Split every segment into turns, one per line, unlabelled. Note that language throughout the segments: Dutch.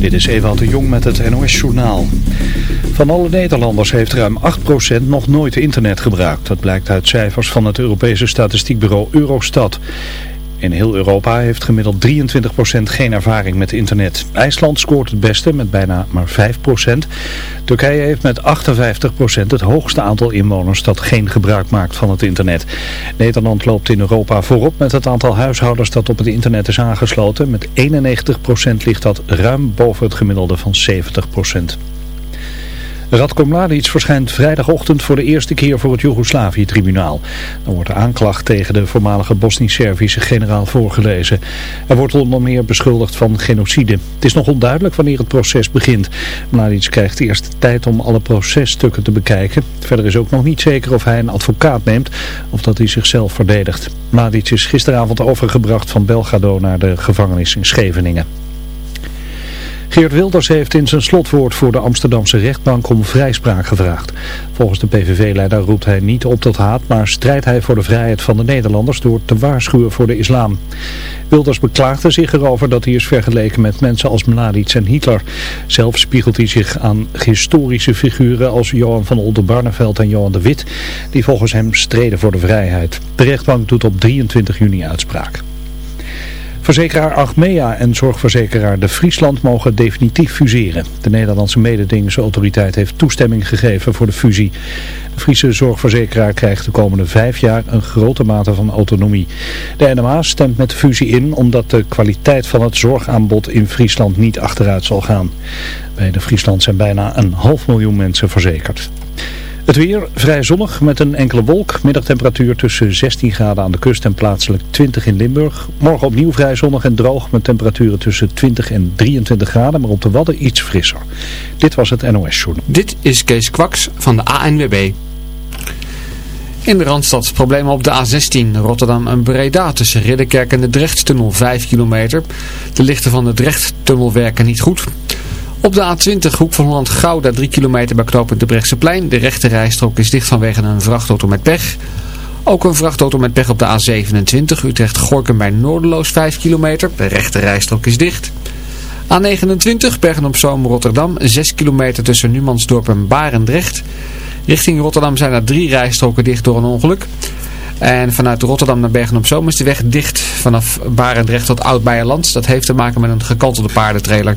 Dit is Ewald de Jong met het NOS-journaal. Van alle Nederlanders heeft ruim 8% nog nooit internet gebruikt. Dat blijkt uit cijfers van het Europese statistiekbureau Eurostat. In heel Europa heeft gemiddeld 23% geen ervaring met internet. IJsland scoort het beste met bijna maar 5%. Turkije heeft met 58% het hoogste aantal inwoners dat geen gebruik maakt van het internet. Nederland loopt in Europa voorop met het aantal huishoudens dat op het internet is aangesloten. Met 91% ligt dat ruim boven het gemiddelde van 70%. Radko Mladic verschijnt vrijdagochtend voor de eerste keer voor het Joegoslavië-tribunaal. Dan wordt de aanklacht tegen de voormalige Bosnisch-Servische generaal voorgelezen. Hij wordt onder meer beschuldigd van genocide. Het is nog onduidelijk wanneer het proces begint. Mladic krijgt eerst tijd om alle processtukken te bekijken. Verder is ook nog niet zeker of hij een advocaat neemt of dat hij zichzelf verdedigt. Mladic is gisteravond overgebracht van Belgrado naar de gevangenis in Scheveningen. Geert Wilders heeft in zijn slotwoord voor de Amsterdamse rechtbank om vrijspraak gevraagd. Volgens de PVV-leider roept hij niet op tot haat, maar strijdt hij voor de vrijheid van de Nederlanders door te waarschuwen voor de islam. Wilders beklaagde zich erover dat hij is vergeleken met mensen als Mladic en Hitler. Zelf spiegelt hij zich aan historische figuren als Johan van Oldenbarneveld en Johan de Wit, die volgens hem streden voor de vrijheid. De rechtbank doet op 23 juni uitspraak. Verzekeraar Achmea en zorgverzekeraar De Friesland mogen definitief fuseren. De Nederlandse mededingingsautoriteit heeft toestemming gegeven voor de fusie. De Friese zorgverzekeraar krijgt de komende vijf jaar een grote mate van autonomie. De NMA stemt met de fusie in omdat de kwaliteit van het zorgaanbod in Friesland niet achteruit zal gaan. Bij de Friesland zijn bijna een half miljoen mensen verzekerd. Het weer vrij zonnig met een enkele wolk. Middagtemperatuur tussen 16 graden aan de kust en plaatselijk 20 in Limburg. Morgen opnieuw vrij zonnig en droog met temperaturen tussen 20 en 23 graden, maar op de Wadden iets frisser. Dit was het NOS Journal.
Dit is Kees Kwaks van de ANWB. In de Randstad problemen op de A16 Rotterdam en Breda tussen Ridderkerk en de Drechtstunnel 5 kilometer. De lichten van de Drechttunnel werken niet goed. Op de A20 Hoek van Holland Gouda 3 kilometer bij knooppunt de plein. De rechte rijstrook is dicht vanwege een vrachtauto met pech. Ook een vrachtauto met pech op de A27 Utrecht-Gorkum bij Noorderloos 5 kilometer. De rechte rijstrook is dicht. A29 Bergen-op-Zoom Rotterdam 6 kilometer tussen Numansdorp en Barendrecht. Richting Rotterdam zijn er drie rijstroken dicht door een ongeluk. En vanuit Rotterdam naar Bergen-op-Zoom is de weg dicht vanaf Barendrecht tot Oud-Beierland. Dat heeft te maken met een gekantelde paardentrailer.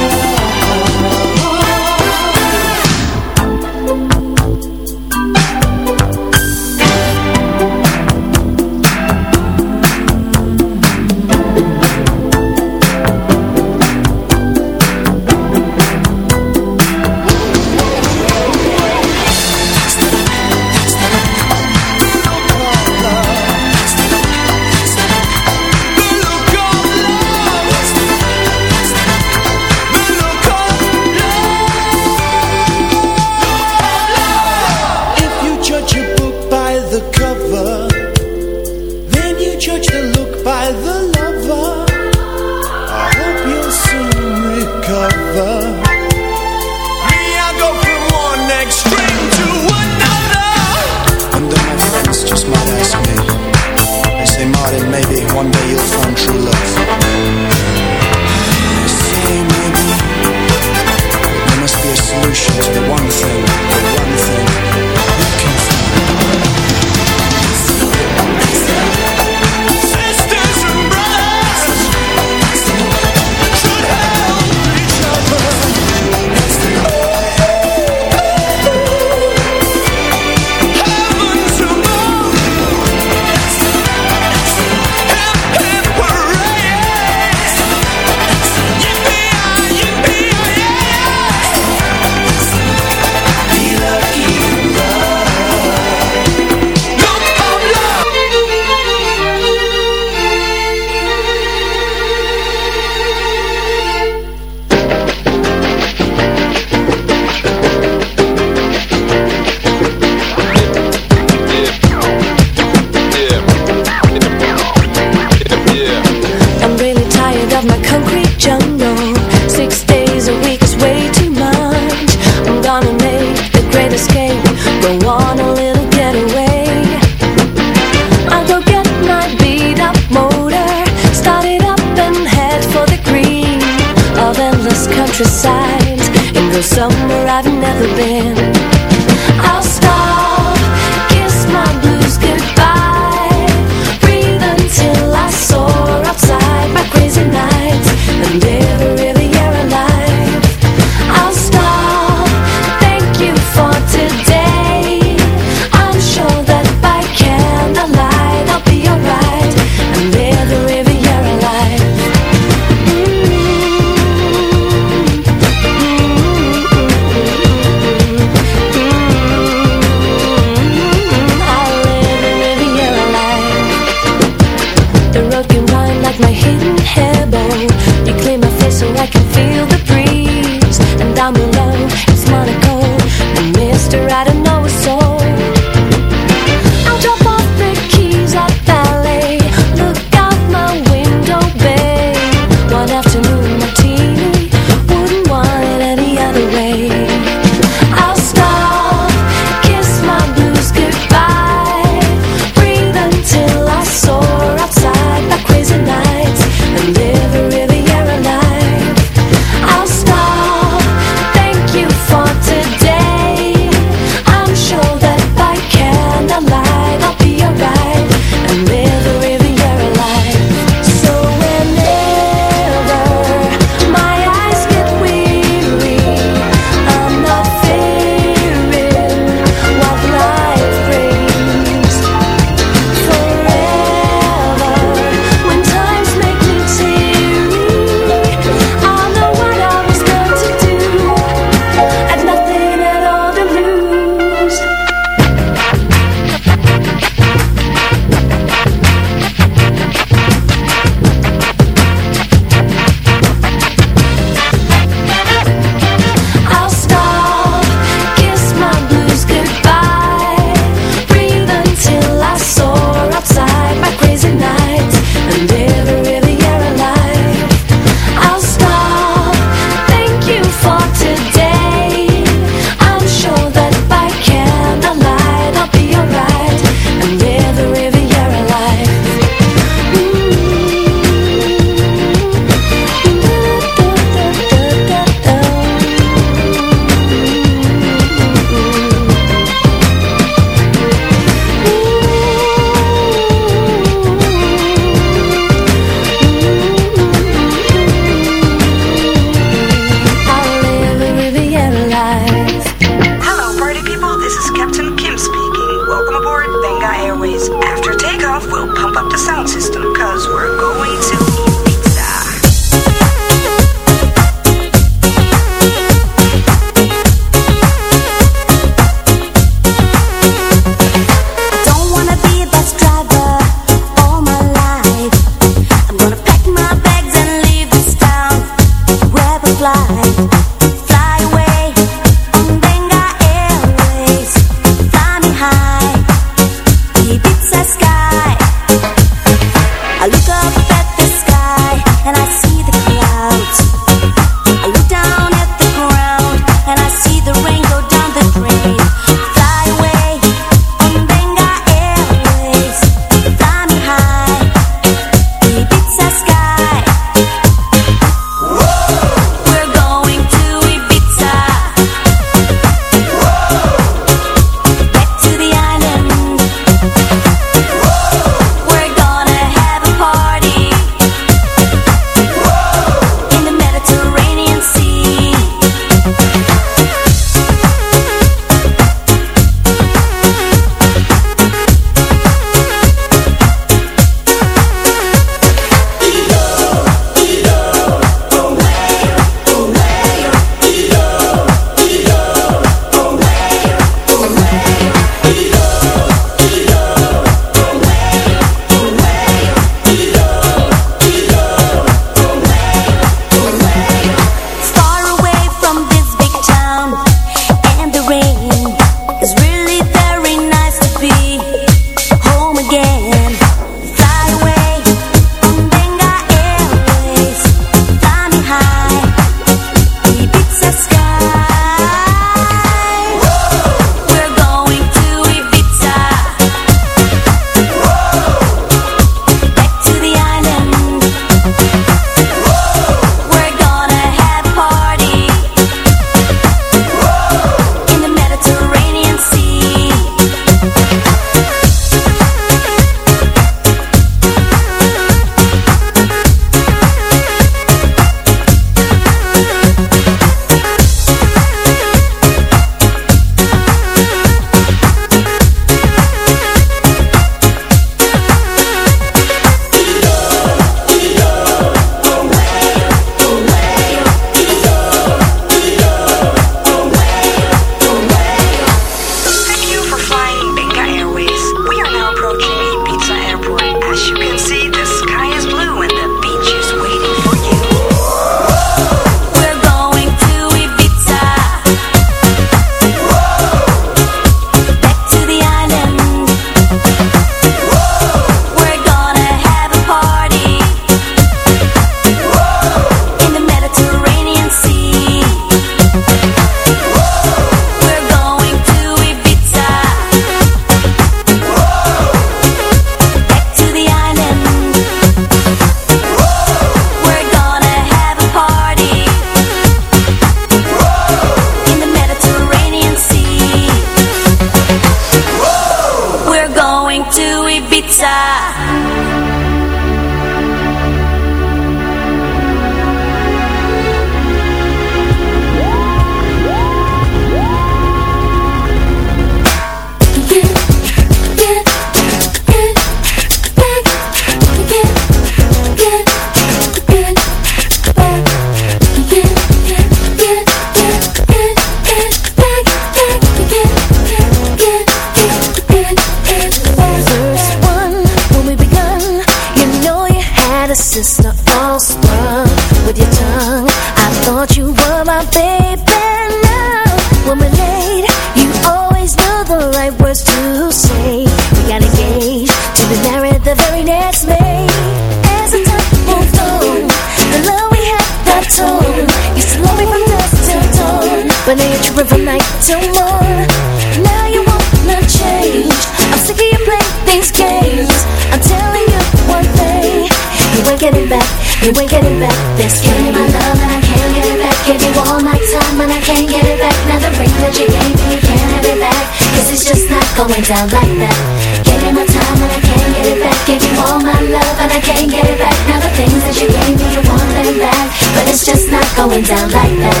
Down
like that Give me my time and I can't get it back Give you all my love and I can't get it back Now the things that you gave me, you want them back But it's just not going down like that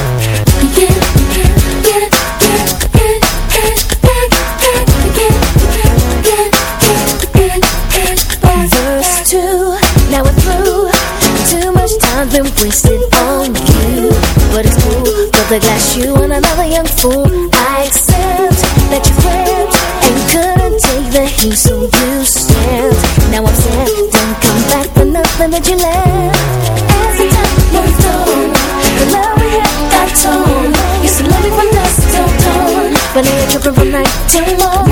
Get it, get it, get it, get it, get it, get it back, get it, get it, get it, get it, get it, get it back
Verse 2, now we're through Too much time been wasted on you But it's cool, fill the glass you and another young fool heat so you stand. Now I'm sad, don't come back for nothing that you left As the time moved on The love we had got torn. Used to love me from dusk till dawn But now you're tripping from night till morn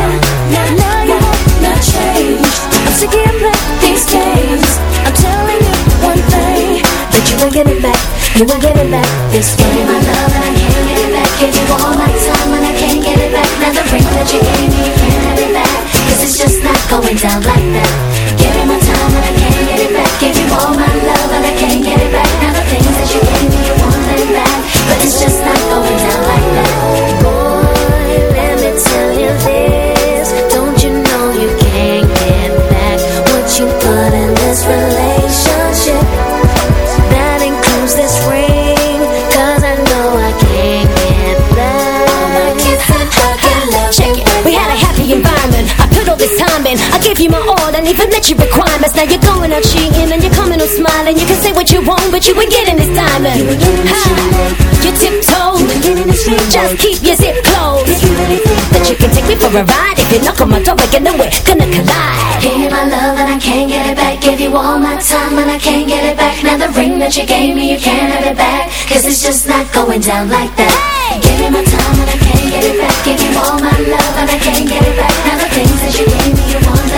Now you wanna change I'm sick of you playing these games I'm telling you one thing That you ain't getting back. You ain't getting back. This game
my love and I can't get it back. Give you all my time and I can't get it back. Now the ring that you gave me, can't it's just not going down like that. Give me my time and I can't get it back. Give you all my love and I can't get it back. Now the things that you gave me, you want them back. But it's just not going
in. I gave you my all and even met your requirements. Now you're going out cheating and you're coming out smiling. You can say what you want, but you ain't getting this diamond. You ain't getting this You tiptoe. You ain't getting this Just keep your zip closed. If you really think that you can take me for a ride, if you knock on my door again, then we're gonna collide.
Give me my love and I can't get it back Give you all my time and I can't get it back Now the ring that you gave me, you can't have it back Cause it's just not going down like that Give me my time and I can't get it back Give you all my love and I can't get it back Now the things that you gave me,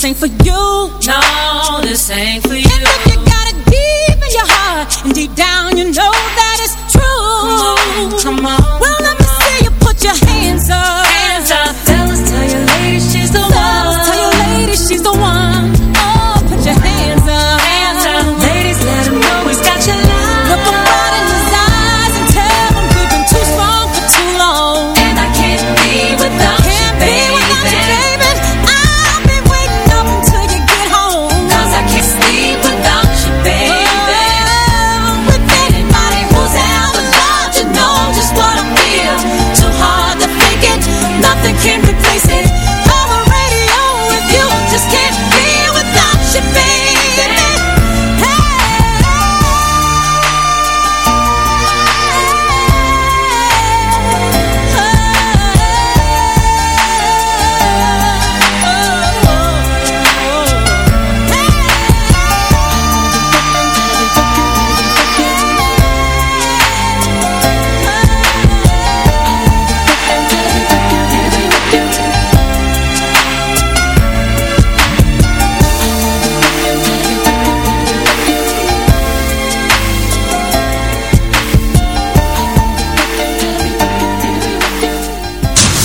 sem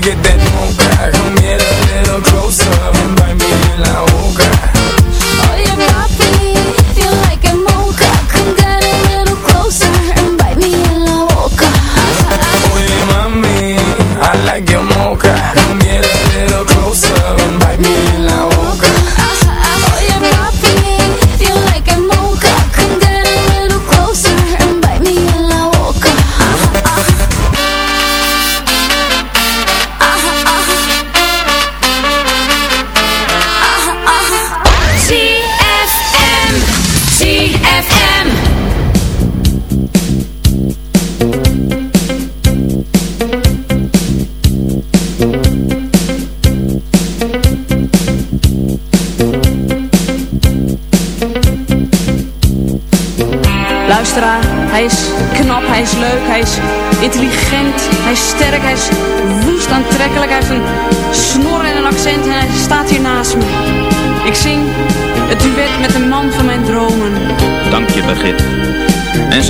get
down.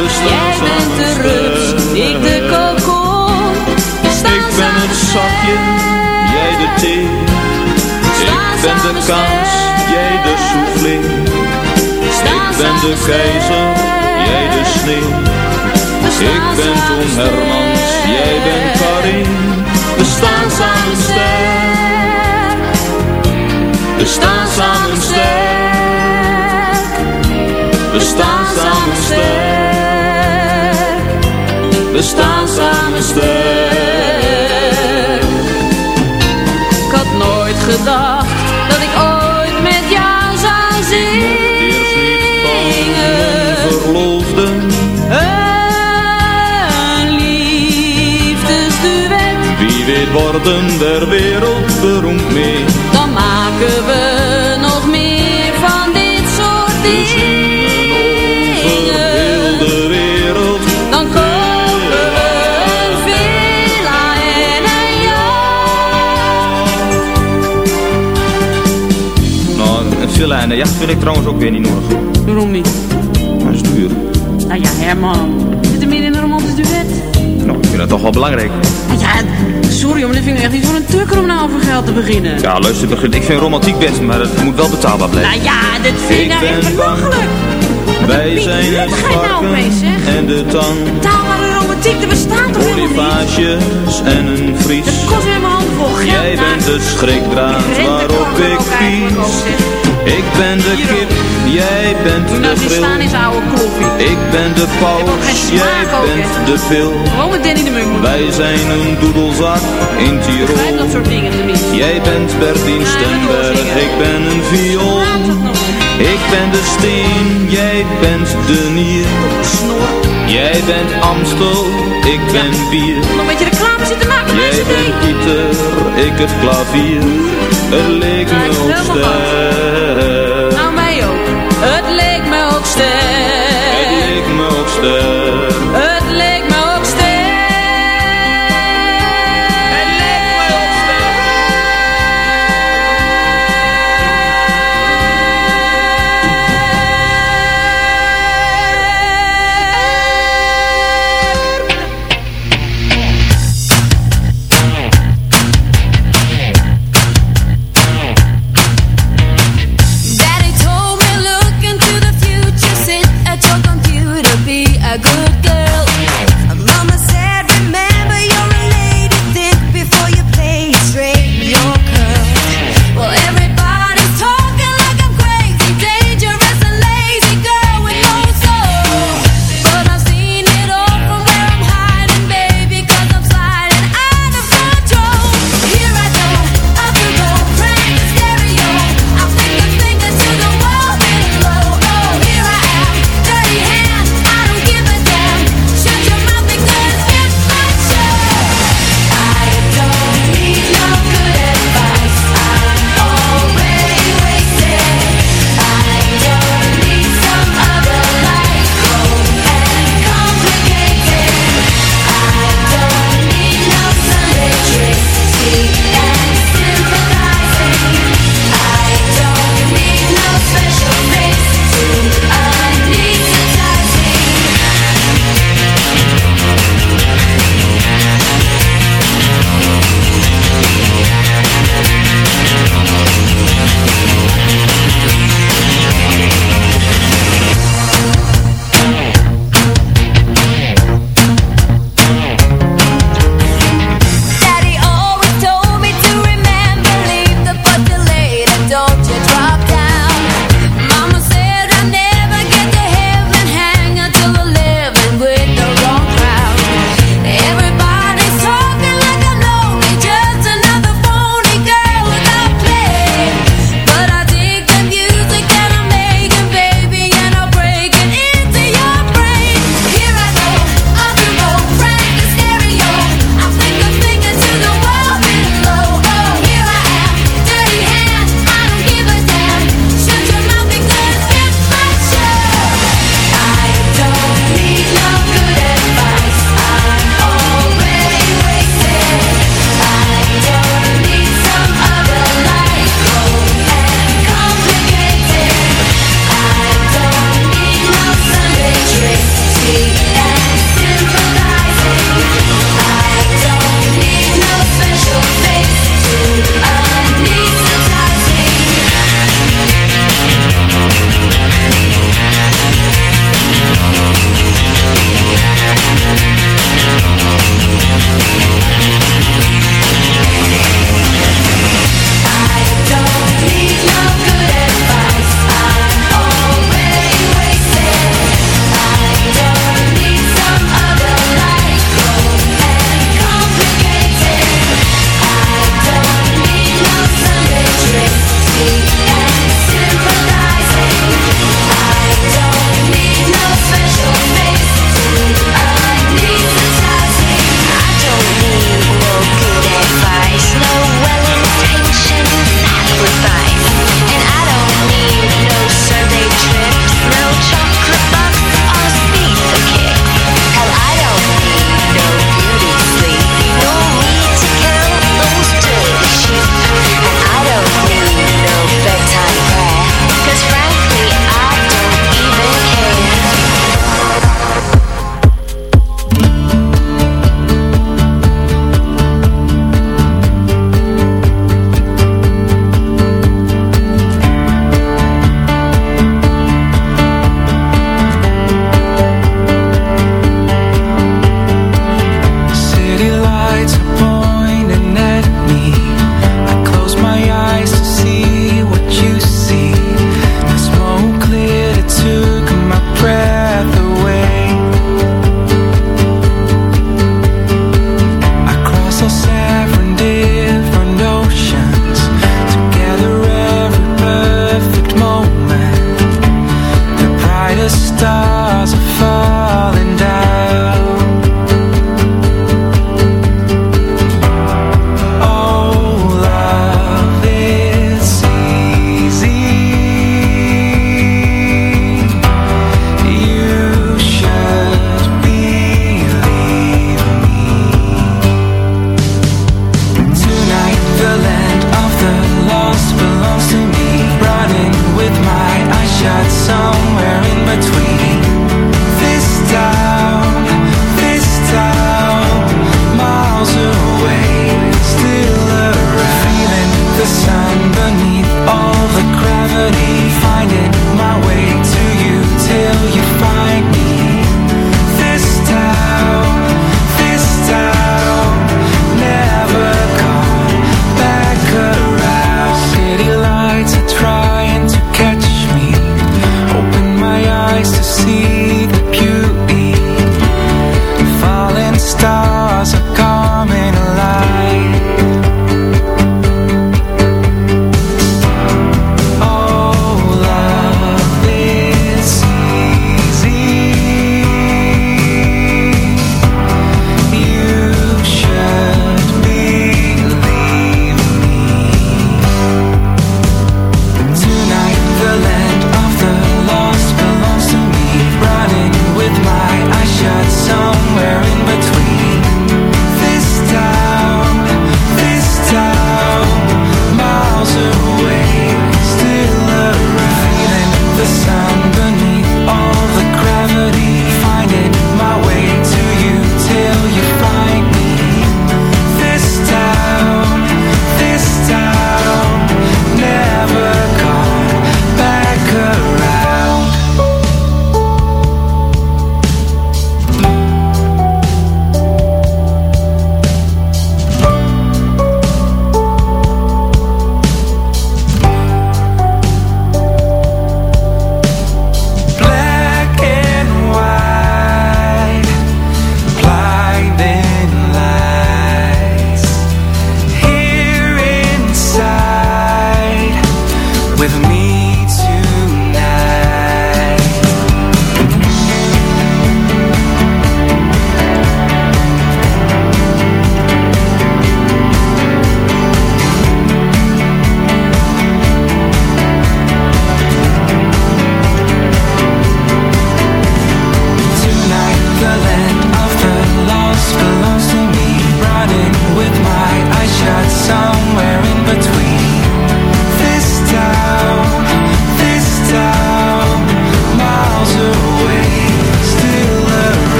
Jij bent de
rust,
ik de kalkoen.
Ik ben het zakje, jij de thee. Ik ben de kans, jij de soufflé. Ik ben de keizer, jij de sneeuw. Ik ben Tom Hermans, jij bent Karin. We staan samen sterk. We staan samen sterk. We staan samen sterk
staan samen sterk. Ik had nooit gedacht dat ik ooit met jou zou zingen.
Eerst niet van een verloofde.
Een liefdesduet,
Wie weet worden der wereld beroemd mee.
dan maken we
Nou, villa en een jacht vind ik trouwens ook weer niet nodig.
Waarom niet?
Dat is duur.
Nou ja, Herman. Zit er meer in een romantisch duet?
Nou, ik vind dat toch wel belangrijk.
Ja, sorry, maar dit vind ik echt niet voor een tukker om nou over geld te beginnen.
Ja, luister, ik vind romantiek best, maar het moet wel betaalbaar blijven.
Nou ja, dit vind ik nou echt belachelijk.
Wij zijn het
nou
en de tang.
Betaalbare romantiek, er bestaat
Bonifages en een vries. Jij bent de schrikdraad waarop ik pies. Ik ben de kip, jij bent de
kloffie.
Ik ben de paus, jij bent de pil.
Gewoon met Danny de Munk.
Wij zijn een doedelzak in Tirol.
dat soort dingen tenminste.
Jij bent Bertien Stemberg, ik ben een viool. Ik ben de steen, jij bent de nier.
Snor.
Jij bent Amstel, ik ben bier.
Nog een beetje reclame zitten maken
Jij bent Pieter, ik het klavier. Het leek me
het
ook
helemaal
ster.
Nou, mij ook. Het leek me ook
Het
sterk.
leek me ook ster.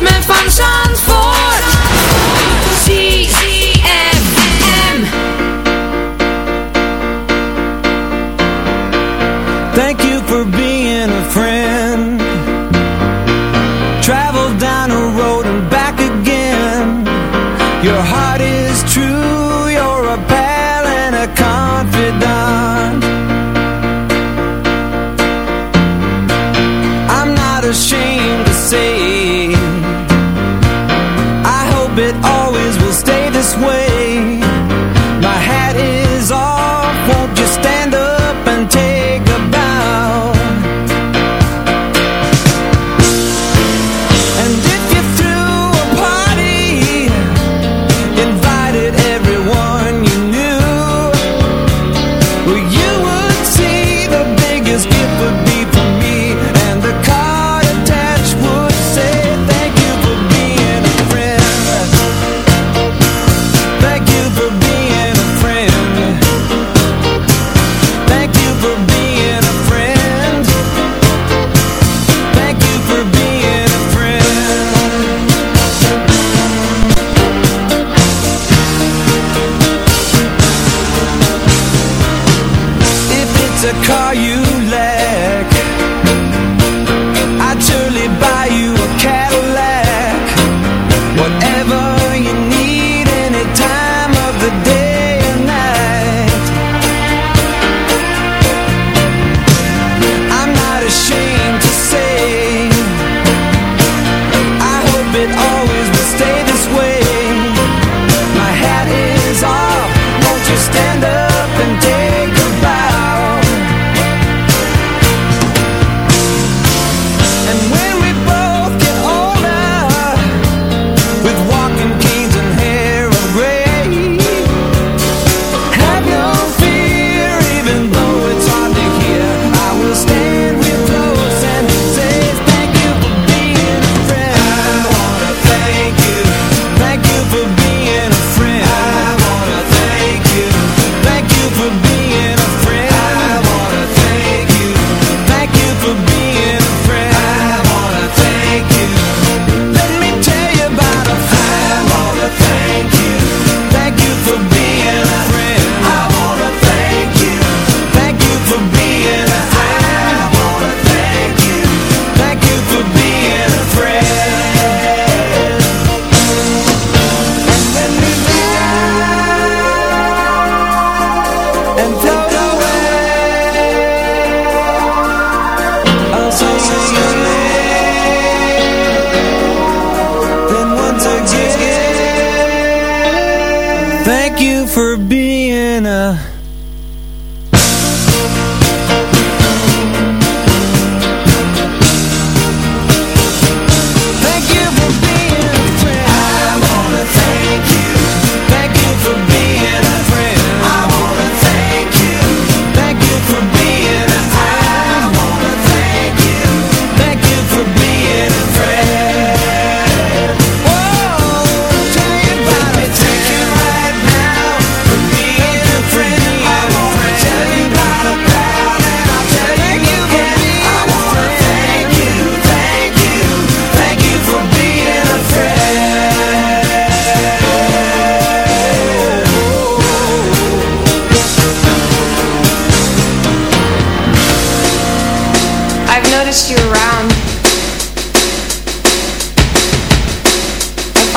ritme van zon.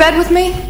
bed with me?